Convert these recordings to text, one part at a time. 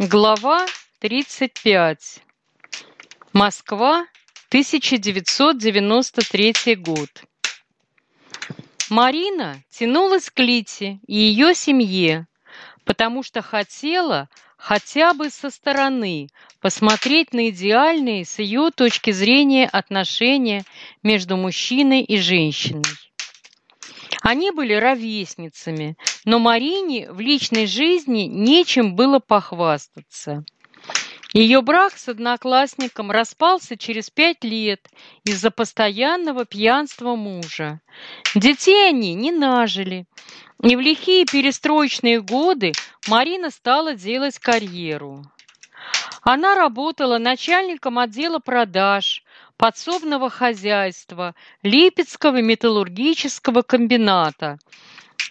Глава 35. Москва, 1993 год. Марина тянулась к Лите и ее семье, потому что хотела хотя бы со стороны посмотреть на идеальные с ее точки зрения отношения между мужчиной и женщиной. Они были ровесницами, но Марине в личной жизни нечем было похвастаться. Ее брак с одноклассником распался через пять лет из-за постоянного пьянства мужа. Детей они не нажили, и в лихие перестроечные годы Марина стала делать карьеру. Она работала начальником отдела продаж, подсобного хозяйства Липецкого металлургического комбината,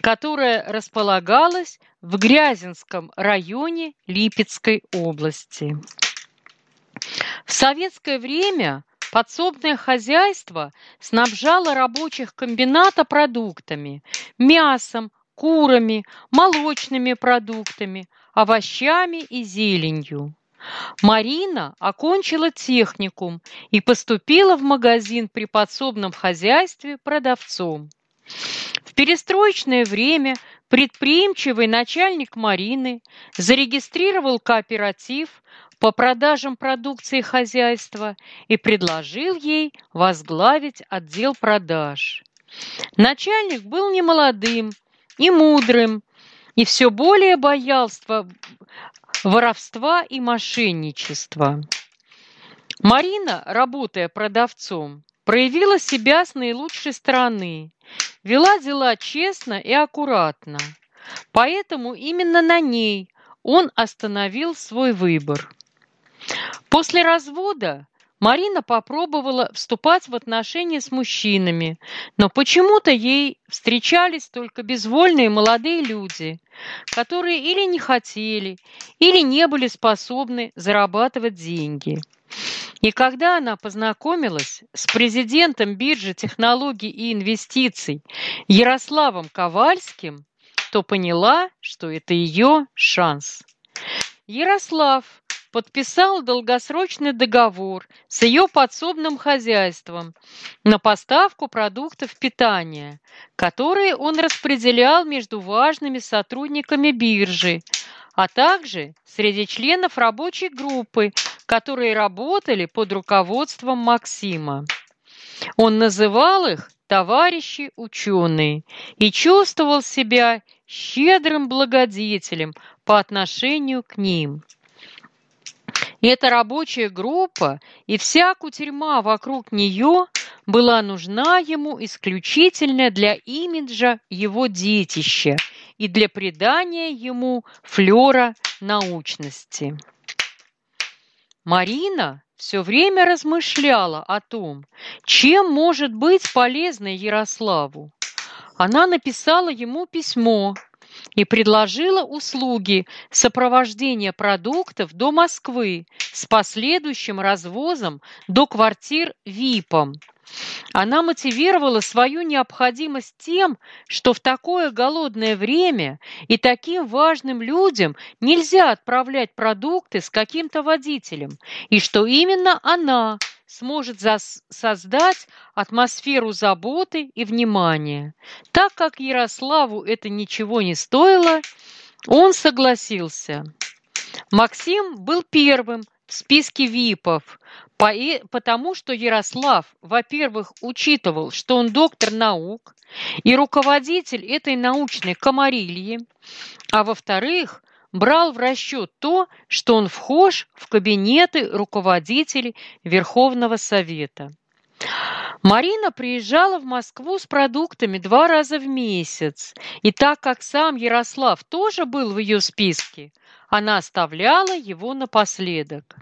которое располагалось в Грязинском районе Липецкой области. В советское время подсобное хозяйство снабжало рабочих комбината продуктами, мясом, курами, молочными продуктами, овощами и зеленью. Марина окончила техникум и поступила в магазин при подсобном хозяйстве продавцом. В перестроечное время предприимчивый начальник Марины зарегистрировал кооператив по продажам продукции хозяйства и предложил ей возглавить отдел продаж. Начальник был немолодым и мудрым, и все более боялся воровства и мошенничества. Марина, работая продавцом, проявила себя с наилучшей стороны, вела дела честно и аккуратно. Поэтому именно на ней он остановил свой выбор. После развода Марина попробовала вступать в отношения с мужчинами, но почему-то ей встречались только безвольные молодые люди, которые или не хотели, или не были способны зарабатывать деньги. И когда она познакомилась с президентом биржи технологий и инвестиций Ярославом Ковальским, то поняла, что это ее шанс. Ярослав подписал долгосрочный договор с ее подсобным хозяйством на поставку продуктов питания, которые он распределял между важными сотрудниками биржи, а также среди членов рабочей группы, которые работали под руководством Максима. Он называл их товарищи ученые и чувствовал себя щедрым благодетелем по отношению к ним. Эта рабочая группа и вся кутерьма вокруг нее была нужна ему исключительно для имиджа его детища и для придания ему флера научности. Марина все время размышляла о том, чем может быть полезной Ярославу. Она написала ему письмо, и предложила услуги сопровождения продуктов до Москвы с последующим развозом до квартир ВИПом. Она мотивировала свою необходимость тем, что в такое голодное время и таким важным людям нельзя отправлять продукты с каким-то водителем, и что именно она сможет создать атмосферу заботы и внимания. Так как Ярославу это ничего не стоило, он согласился. Максим был первым в списке ВИПов, потому что Ярослав, во-первых, учитывал, что он доктор наук и руководитель этой научной комарильи, а во-вторых, брал в расчет то, что он вхож в кабинеты руководителей Верховного Совета. Марина приезжала в Москву с продуктами два раза в месяц, и так как сам Ярослав тоже был в ее списке, она оставляла его напоследок.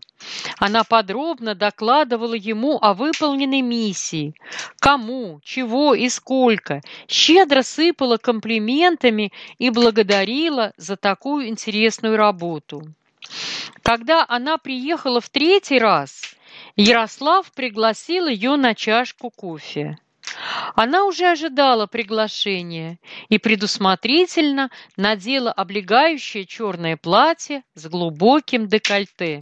Она подробно докладывала ему о выполненной миссии, кому, чего и сколько, щедро сыпала комплиментами и благодарила за такую интересную работу. Когда она приехала в третий раз, Ярослав пригласил ее на чашку кофе. Она уже ожидала приглашения и предусмотрительно надела облегающее черное платье с глубоким декольте.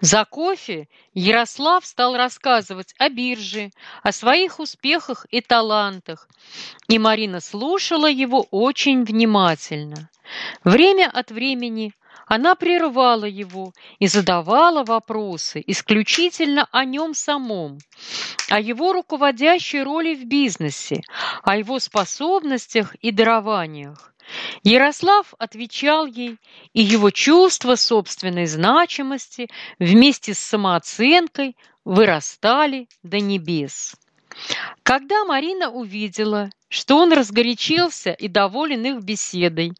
За кофе Ярослав стал рассказывать о бирже, о своих успехах и талантах, и Марина слушала его очень внимательно. Время от времени она прерывала его и задавала вопросы исключительно о нем самом, о его руководящей роли в бизнесе, о его способностях и дарованиях. Ярослав отвечал ей, и его чувство собственной значимости вместе с самооценкой вырастали до небес. Когда Марина увидела, что он разгорячился и доволен их беседой,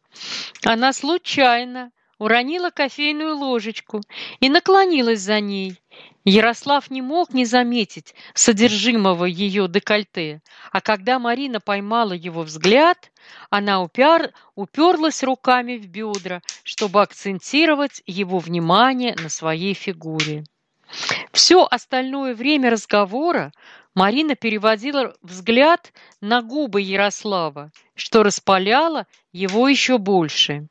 она случайно уронила кофейную ложечку и наклонилась за ней. Ярослав не мог не заметить содержимого ее декольте, а когда Марина поймала его взгляд, она упер, уперлась руками в бедра, чтобы акцентировать его внимание на своей фигуре. Все остальное время разговора Марина переводила взгляд на губы Ярослава, что распаляло его еще больше.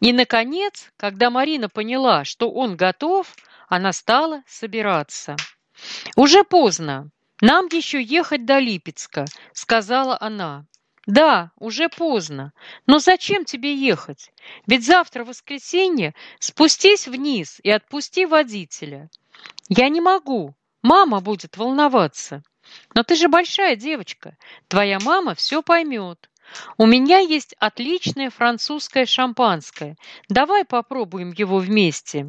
И, наконец, когда Марина поняла, что он готов, она стала собираться. «Уже поздно. Нам еще ехать до Липецка», — сказала она. «Да, уже поздно. Но зачем тебе ехать? Ведь завтра воскресенье спустись вниз и отпусти водителя». «Я не могу. Мама будет волноваться». «Но ты же большая девочка. Твоя мама все поймет. У меня есть отличное французское шампанское. Давай попробуем его вместе.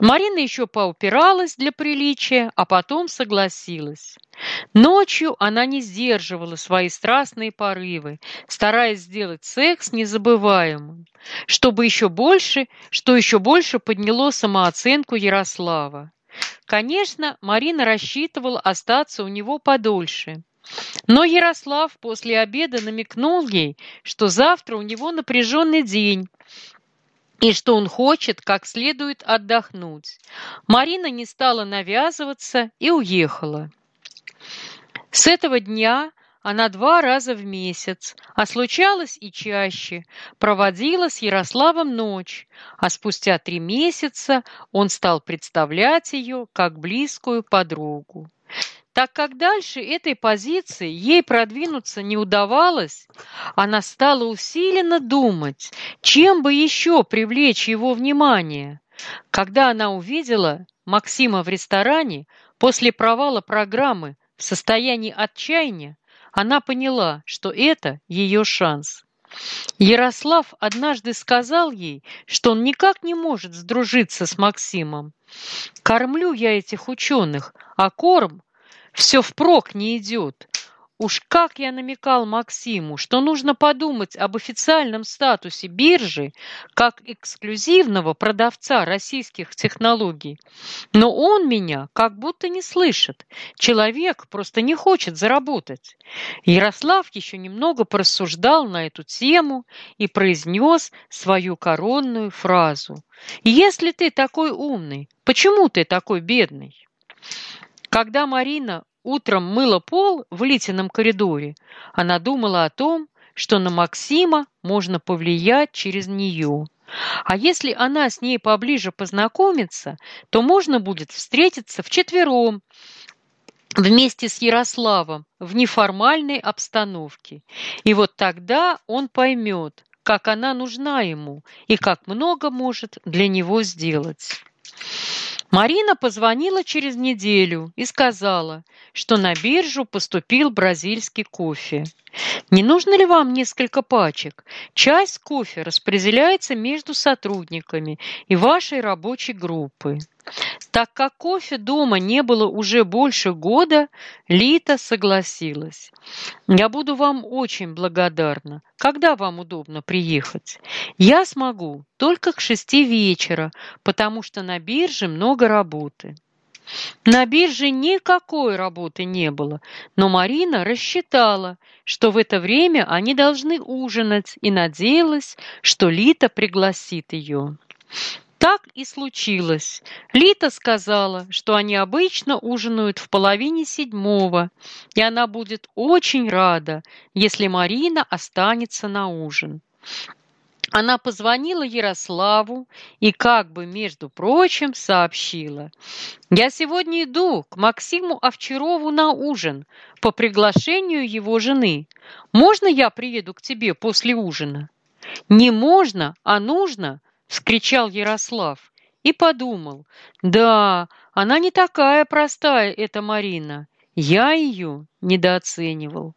Марина еще поупиралась для приличия, а потом согласилась. Ночью она не сдерживала свои страстные порывы, стараясь сделать секс незабываемым, чтобы еще больше, что еще больше подняло самооценку Ярослава. Конечно, Марина рассчитывала остаться у него подольше. Но Ярослав после обеда намекнул ей, что завтра у него напряженный день, и что он хочет как следует отдохнуть. Марина не стала навязываться и уехала. С этого дня она два раза в месяц, а случалось и чаще, проводила с Ярославом ночь, а спустя три месяца он стал представлять ее как близкую подругу. Так как дальше этой позиции ей продвинуться не удавалось, она стала усиленно думать, чем бы еще привлечь его внимание. Когда она увидела Максима в ресторане после провала программы в состоянии отчаяния, она поняла, что это ее шанс. Ярослав однажды сказал ей, что он никак не может сдружиться с Максимом. «Кормлю я этих ученых, а корм все впрок не идет. Уж как я намекал Максиму, что нужно подумать об официальном статусе биржи как эксклюзивного продавца российских технологий. Но он меня как будто не слышит. Человек просто не хочет заработать. Ярослав еще немного порассуждал на эту тему и произнес свою коронную фразу. «Если ты такой умный, почему ты такой бедный?» Когда Марина утром мыла пол в Литином коридоре, она думала о том, что на Максима можно повлиять через нее. А если она с ней поближе познакомится, то можно будет встретиться вчетвером вместе с Ярославом в неформальной обстановке. И вот тогда он поймет, как она нужна ему и как много может для него сделать. Марина позвонила через неделю и сказала, что на биржу поступил бразильский кофе. Не нужно ли вам несколько пачек? Часть кофе распределяется между сотрудниками и вашей рабочей группы. Так как кофе дома не было уже больше года, Лита согласилась. «Я буду вам очень благодарна. Когда вам удобно приехать?» «Я смогу только к шести вечера, потому что на бирже много работы». На бирже никакой работы не было, но Марина рассчитала, что в это время они должны ужинать и надеялась, что Лита пригласит ее. Так и случилось. Лита сказала, что они обычно ужинают в половине седьмого, и она будет очень рада, если Марина останется на ужин. Она позвонила Ярославу и как бы, между прочим, сообщила. «Я сегодня иду к Максиму Овчарову на ужин по приглашению его жены. Можно я приеду к тебе после ужина?» «Не можно, а нужно!» — вскричал Ярослав и подумал. «Да, она не такая простая, эта Марина. Я ее недооценивал».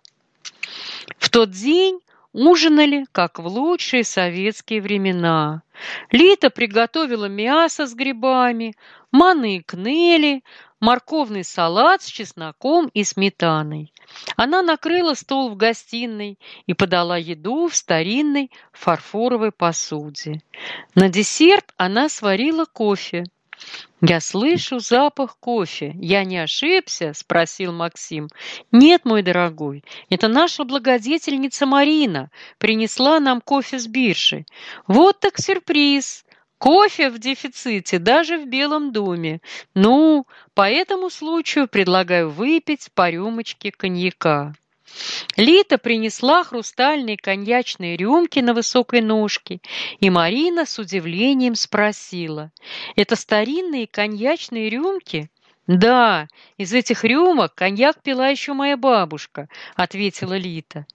В тот день ужинали, как в лучшие советские времена. Лита приготовила мясо с грибами, манные кнели, морковный салат с чесноком и сметаной. Она накрыла стол в гостиной и подала еду в старинной фарфоровой посуде. На десерт она сварила кофе. «Я слышу запах кофе. Я не ошибся?» – спросил Максим. «Нет, мой дорогой, это наша благодетельница Марина принесла нам кофе с биржи. Вот так сюрприз!» Кофе в дефиците даже в Белом доме. Ну, по этому случаю предлагаю выпить по рюмочке коньяка. Лита принесла хрустальные коньячные рюмки на высокой ножке, и Марина с удивлением спросила, «Это старинные коньячные рюмки?» «Да, из этих рюмок коньяк пила еще моя бабушка», — ответила Лита.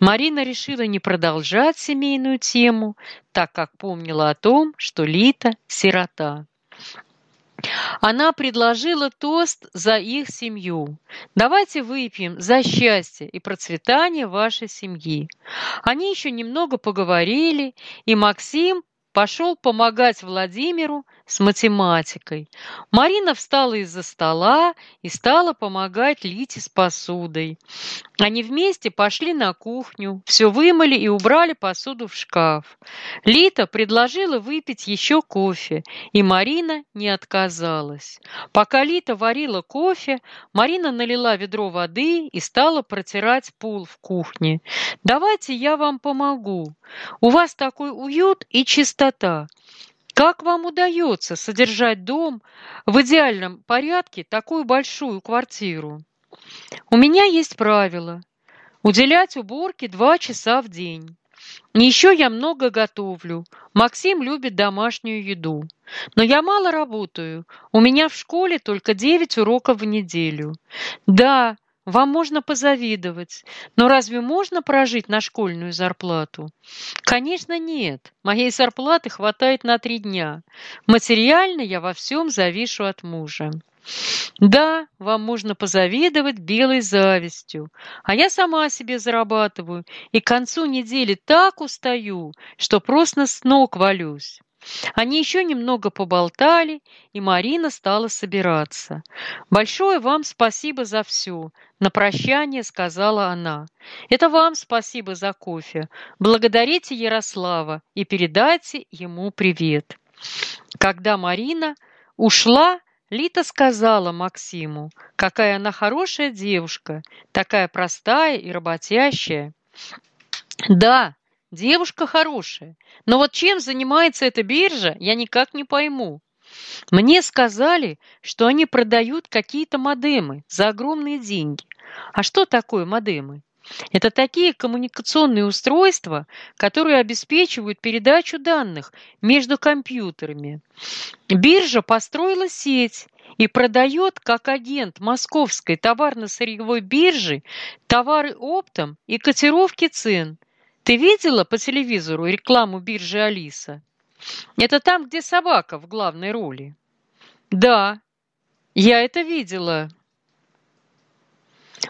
Марина решила не продолжать семейную тему, так как помнила о том, что Лита — сирота. Она предложила тост за их семью. Давайте выпьем за счастье и процветание вашей семьи. Они еще немного поговорили, и Максим пошел помогать Владимиру с математикой. Марина встала из-за стола и стала помогать Лите с посудой. Они вместе пошли на кухню, все вымыли и убрали посуду в шкаф. Лита предложила выпить еще кофе, и Марина не отказалась. Пока Лита варила кофе, Марина налила ведро воды и стала протирать пол в кухне. «Давайте я вам помогу. У вас такой уют и чистота. Как вам удается содержать дом в идеальном порядке такую большую квартиру? У меня есть правило – уделять уборке два часа в день. Еще я много готовлю. Максим любит домашнюю еду. Но я мало работаю. У меня в школе только 9 уроков в неделю. Да, вам можно позавидовать, но разве можно прожить на школьную зарплату? Конечно, нет. Моей зарплаты хватает на три дня. Материально я во всем завишу от мужа. Да, вам можно позавидовать белой завистью, а я сама себе зарабатываю и к концу недели так устаю, что просто с ног валюсь. Они еще немного поболтали, и Марина стала собираться. «Большое вам спасибо за все», — на прощание сказала она. «Это вам спасибо за кофе. Благодарите Ярослава и передайте ему привет». Когда Марина ушла, Лита сказала Максиму, какая она хорошая девушка, такая простая и работящая. «Да, Девушка хорошая. Но вот чем занимается эта биржа, я никак не пойму. Мне сказали, что они продают какие-то модемы за огромные деньги. А что такое модемы? Это такие коммуникационные устройства, которые обеспечивают передачу данных между компьютерами. Биржа построила сеть и продает как агент московской товарно-сырьевой биржи товары оптом и котировки цен – ты видела по телевизору рекламу биржи Алиса? Это там, где собака в главной роли. Да, я это видела.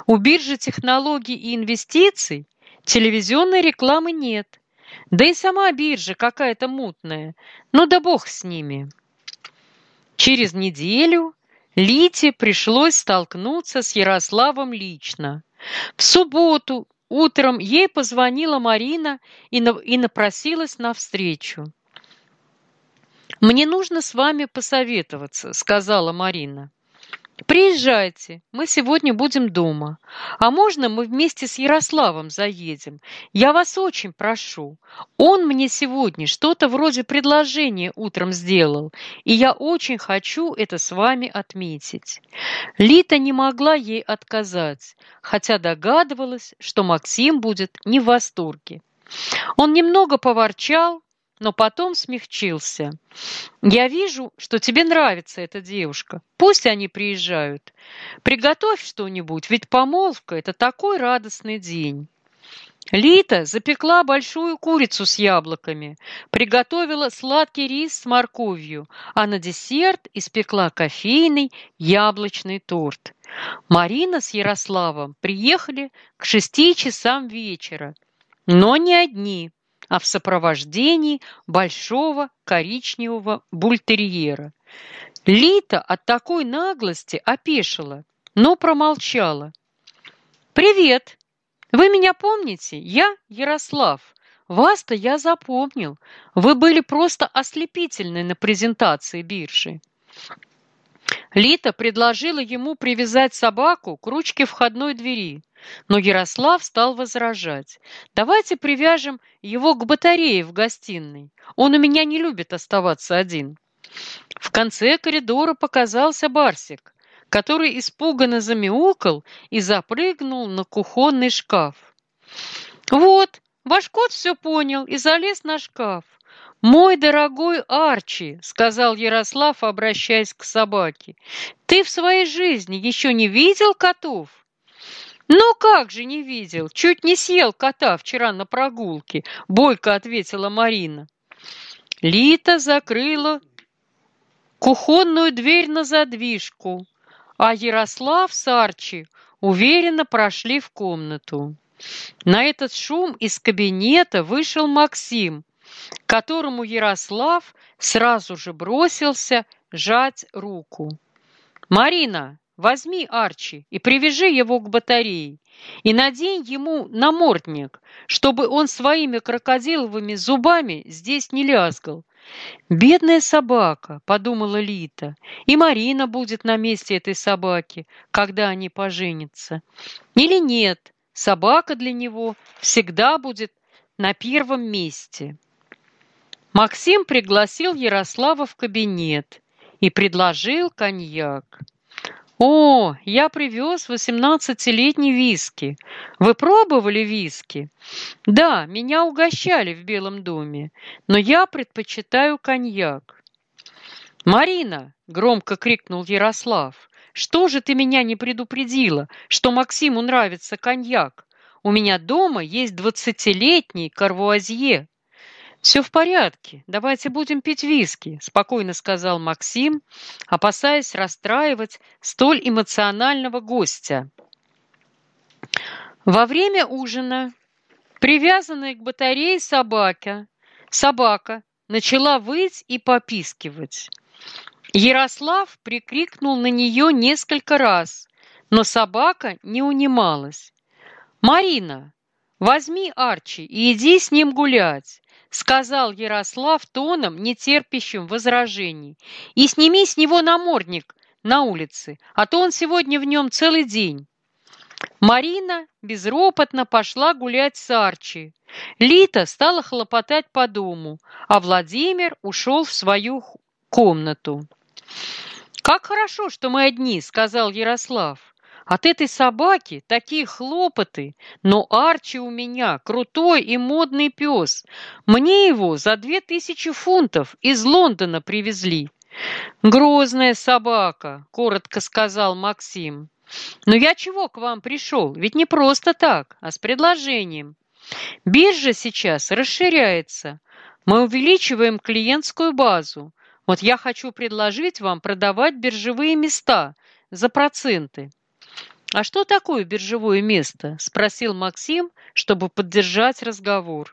У биржи технологий и инвестиций телевизионной рекламы нет. Да и сама биржа какая-то мутная. Ну да бог с ними. Через неделю Лите пришлось столкнуться с Ярославом лично. В субботу Утром ей позвонила Марина и, на, и напросилась на встречу. «Мне нужно с вами посоветоваться», — сказала Марина. Приезжайте, мы сегодня будем дома. А можно мы вместе с Ярославом заедем? Я вас очень прошу. Он мне сегодня что-то вроде предложения утром сделал, и я очень хочу это с вами отметить. Лита не могла ей отказать, хотя догадывалась, что Максим будет не в восторге. Он немного поворчал, но потом смягчился. «Я вижу, что тебе нравится эта девушка. Пусть они приезжают. Приготовь что-нибудь, ведь помолвка – это такой радостный день». Лита запекла большую курицу с яблоками, приготовила сладкий рис с морковью, а на десерт испекла кофейный яблочный торт. Марина с Ярославом приехали к шести часам вечера, но не одни – а в сопровождении большого коричневого бультерьера. Лита от такой наглости опешила, но промолчала. «Привет! Вы меня помните? Я Ярослав. Вас-то я запомнил. Вы были просто ослепительны на презентации биржи». Лита предложила ему привязать собаку к ручке входной двери, но Ярослав стал возражать. «Давайте привяжем его к батарее в гостиной. Он у меня не любит оставаться один». В конце коридора показался Барсик, который испуганно замяукал и запрыгнул на кухонный шкаф. «Вот, ваш кот все понял и залез на шкаф. «Мой дорогой Арчи», — сказал Ярослав, обращаясь к собаке, — «ты в своей жизни еще не видел котов?» «Ну как же не видел? Чуть не съел кота вчера на прогулке», — бойко ответила Марина. Лита закрыла кухонную дверь на задвижку, а Ярослав с Арчи уверенно прошли в комнату. На этот шум из кабинета вышел Максим, которому Ярослав сразу же бросился жать руку. «Марина, возьми Арчи и привяжи его к батарее, и надень ему намордник, чтобы он своими крокодиловыми зубами здесь не лязгал. «Бедная собака», — подумала Лита, — «и Марина будет на месте этой собаки, когда они поженятся. Или нет, собака для него всегда будет на первом месте». Максим пригласил Ярослава в кабинет и предложил коньяк. «О, я привез восемнадцатилетний виски. Вы пробовали виски?» «Да, меня угощали в Белом доме, но я предпочитаю коньяк». «Марина!» — громко крикнул Ярослав. «Что же ты меня не предупредила, что Максиму нравится коньяк? У меня дома есть двадцатилетний карвуазье». «Все в порядке, давайте будем пить виски», – спокойно сказал Максим, опасаясь расстраивать столь эмоционального гостя. Во время ужина, привязанная к батарее собака, собака начала выть и попискивать. Ярослав прикрикнул на нее несколько раз, но собака не унималась. «Марина, возьми Арчи и иди с ним гулять сказал Ярослав тоном, не терпящим возражений. «И сними с него намордник на улице, а то он сегодня в нем целый день». Марина безропотно пошла гулять с Арчи. Лита стала хлопотать по дому, а Владимир ушел в свою комнату. «Как хорошо, что мы одни», — сказал Ярослав. От этой собаки такие хлопоты, но Арчи у меня крутой и модный пес. Мне его за две тысячи фунтов из Лондона привезли. Грозная собака, коротко сказал Максим. Но я чего к вам пришел? Ведь не просто так, а с предложением. Биржа сейчас расширяется. Мы увеличиваем клиентскую базу. Вот я хочу предложить вам продавать биржевые места за проценты. «А что такое биржевое место?» – спросил Максим, чтобы поддержать разговор.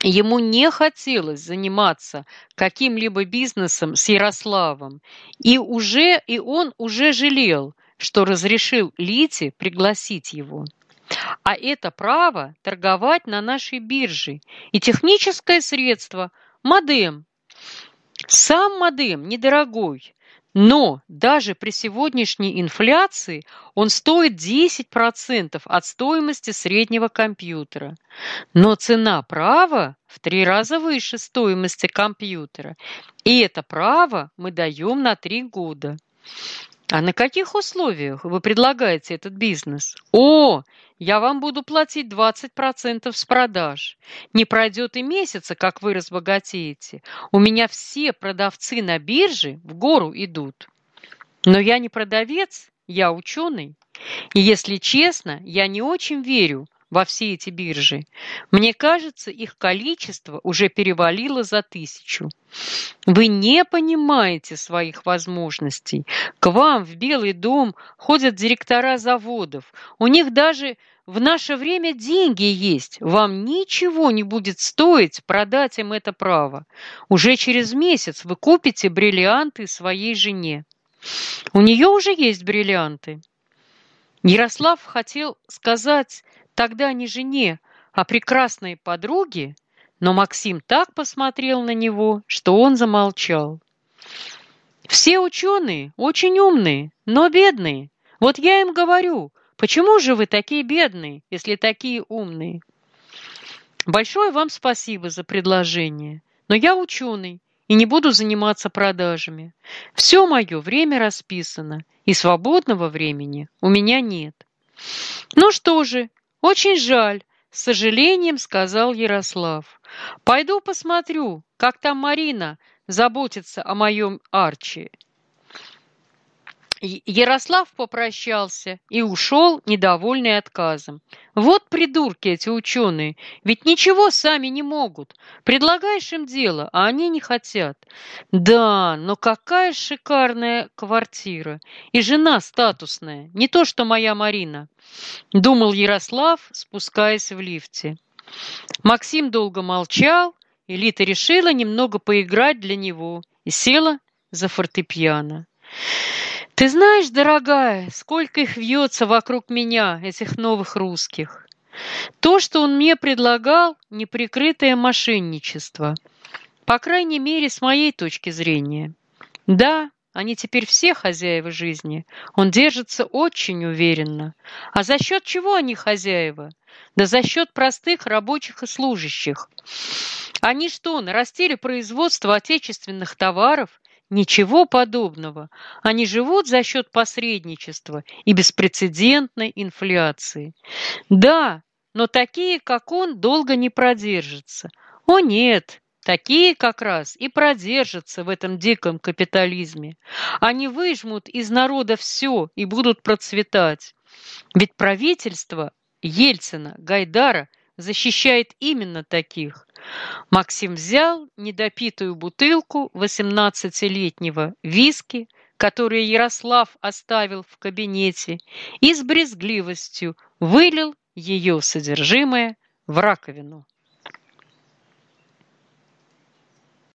Ему не хотелось заниматься каким-либо бизнесом с Ярославом, и уже и он уже жалел, что разрешил Лите пригласить его. А это право торговать на нашей бирже и техническое средство – модем. Сам модем недорогой, Но даже при сегодняшней инфляции он стоит 10% от стоимости среднего компьютера. Но цена права в три раза выше стоимости компьютера. И это право мы даем на три года. А на каких условиях вы предлагаете этот бизнес? О, я вам буду платить 20% с продаж. Не пройдет и месяца, как вы разбогатеете. У меня все продавцы на бирже в гору идут. Но я не продавец, я ученый. И если честно, я не очень верю, во все эти биржи. Мне кажется, их количество уже перевалило за тысячу. Вы не понимаете своих возможностей. К вам в Белый дом ходят директора заводов. У них даже в наше время деньги есть. Вам ничего не будет стоить продать им это право. Уже через месяц вы купите бриллианты своей жене. У нее уже есть бриллианты. Ярослав хотел сказать тогда не жене, а прекрасной подруге, но Максим так посмотрел на него, что он замолчал. Все ученые очень умные, но бедные. Вот я им говорю, почему же вы такие бедные, если такие умные? Большое вам спасибо за предложение, но я ученый и не буду заниматься продажами. Все мое время расписано, и свободного времени у меня нет. Ну что же, очень жаль, с сожалением сказал Ярослав. Пойду посмотрю, как там Марина заботится о моем Арчи. Ярослав попрощался и ушел, недовольный отказом. Вот придурки эти ученые, ведь ничего сами не могут. Предлагаешь им дело, а они не хотят. Да, но какая шикарная квартира. И жена статусная, не то что моя Марина. Думал Ярослав, спускаясь в лифте. Максим долго молчал, и Лита решила немного поиграть для него и села за фортепиано. Ты знаешь, дорогая, сколько их вьется вокруг меня, этих новых русских. То, что он мне предлагал, неприкрытое мошенничество. По крайней мере, с моей точки зрения. Да, они теперь все хозяева жизни. Он держится очень уверенно. А за счет чего они хозяева? Да за счет простых рабочих и служащих. Они что, нарастили производство отечественных товаров Ничего подобного. Они живут за счет посредничества и беспрецедентной инфляции. Да, но такие, как он, долго не продержатся. О нет, такие как раз и продержатся в этом диком капитализме. Они выжмут из народа все и будут процветать. Ведь правительство Ельцина, Гайдара защищает именно таких. Максим взял недопитую бутылку восемнадцатилетнего виски, которую Ярослав оставил в кабинете, и с брезгливостью вылил ее содержимое в раковину.